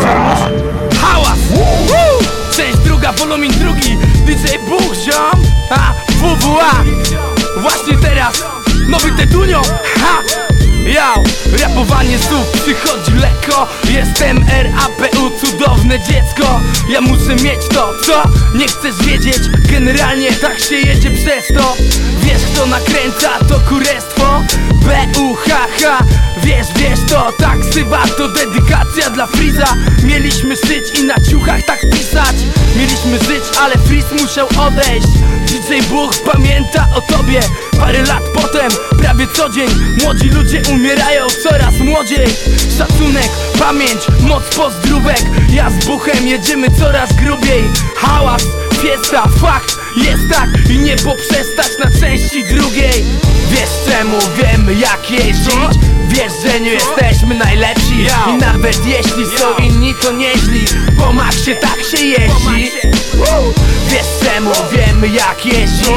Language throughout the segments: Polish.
Hałas! Część druga, wolumin drugi. DJ Buch, ziom. A, WWA Właśnie teraz. Nowy Tetunio Ha! Jał, rapowanie słów przychodzi lekko. Jestem RAPU, cudowne dziecko. Ja muszę mieć to, co? Nie chcesz wiedzieć. Generalnie tak się jedzie przez to. Wiesz kto nakręca, to kurestwo. B-U-H-H Wiesz, wiesz to, tak syba To dedykacja dla Friza. Mieliśmy żyć i na ciuchach tak pisać. Mieliśmy żyć, ale Friz musiał odejść. DJ Buch pamięta o tobie. Parę lat potem, prawie co dzień Młodzi ludzie umierają coraz młodziej. Szacunek, pamięć, moc pozdrówek. Ja z Buchem jedziemy coraz grubiej. Hałas, fiesta, fakt Jest tak. I nie poprzestać na części drugiej. Wiesz czemu wiemy jak jeździć Wiesz, że nie jesteśmy najlepsi. I nawet jeśli są inni to nieźli. Po maksie tak się jeździ! Wiesz czemu wiemy jak jeździć.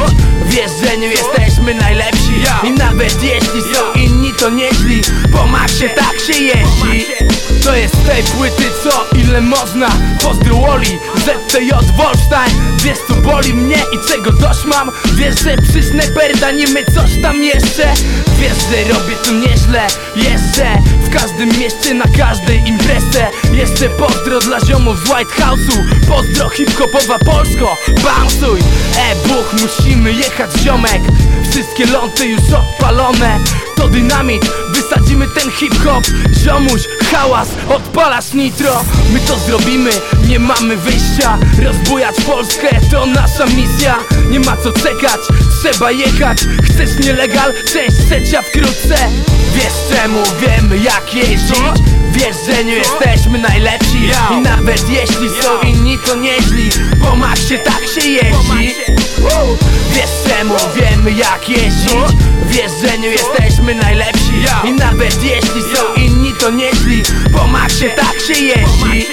Wiesz, że nie jesteśmy najlepsi. I nawet jeśli są inni to nieźli. Po maksie tak się jeździ. To jest tej płyty co ile można. Pozdro Woli, ZTJ Wolfstein Wiesz co boli mnie i czego dość mam? Wiesz, że przy snajperdaniemy coś tam jeszcze? Wiesz, że robię tu nieźle Jeszcze. W każdym mieście, na każdej imprezie. Jeszcze pozdro dla ziomów z White House'u. Pozdro hip-hopowa Polsko Bounsuj, e buch, musimy jechać ziomek. Wszystkie ląty już odpalone. To dynamit, wysadzimy ten hip-hop. Ziomuś, hałas, odpalasz nitro. My to zrobimy, nie mamy wyjścia. Rozbujać Polskę, to nasza misja. Nie ma co czekać, trzeba jechać. Chcesz nielegal? Część trzecia wkrótce. Wiesz czemu wiemy jak jeździć? Wiesz, że nie jesteśmy najlepsi. I nawet jeśli są inni to nieźli. Po maksie tak się jeździ! Wiesz czemu? Wiemy jak jeździć. Wiesz, że nie jesteśmy najlepsi. I nawet jeśli są inni to nieźli. Po maksie tak się jeździ.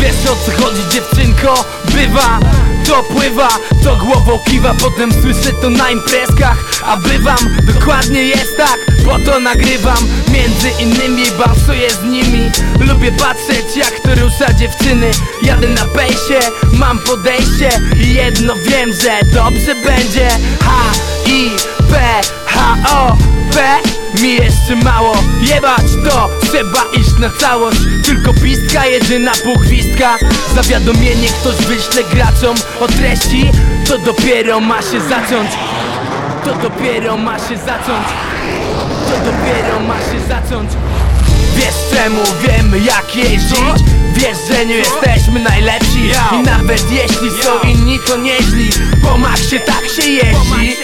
Wiesz o co chodzi dziewczynko? Bywa, to pływa, to głową kiwa. Potem słyszę to na imprezkach A bywam, dokładnie jest tak Po to nagrywam, między innymi Bansuję z nimi Lubię patrzeć jak to rusza dziewczyny. Jadę na pejsie, mam podejście I jedno wiem, że dobrze będzie. H-I-P-H-O P. Mi jeszcze mało Jebać to, trzeba iść na całość. Tylko pistka, jedyna półgwistka. Zawiadomienie ktoś wyśle graczom o treści To dopiero ma się zacząć. To dopiero ma się zacząć. To dopiero ma się zacząć Wiesz czemu wiemy jak jeździć. Wiesz, że nie jesteśmy najlepsi. I nawet jeśli są inni to nieźli. Po maksie tak się jeździ!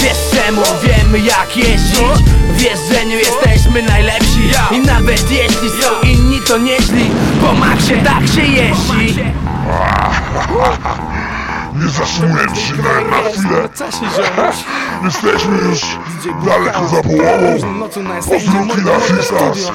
Wiesz czemu wiemy jak jeździć. Wiesz, że nie jesteśmy najlepsi. I nawet jeśli są inni to nieźli. Po maksie tak się jeździ Nie zasłonię się na, na chwilę. Jesteśmy już daleko za połową. Pozdrówki na Fistas.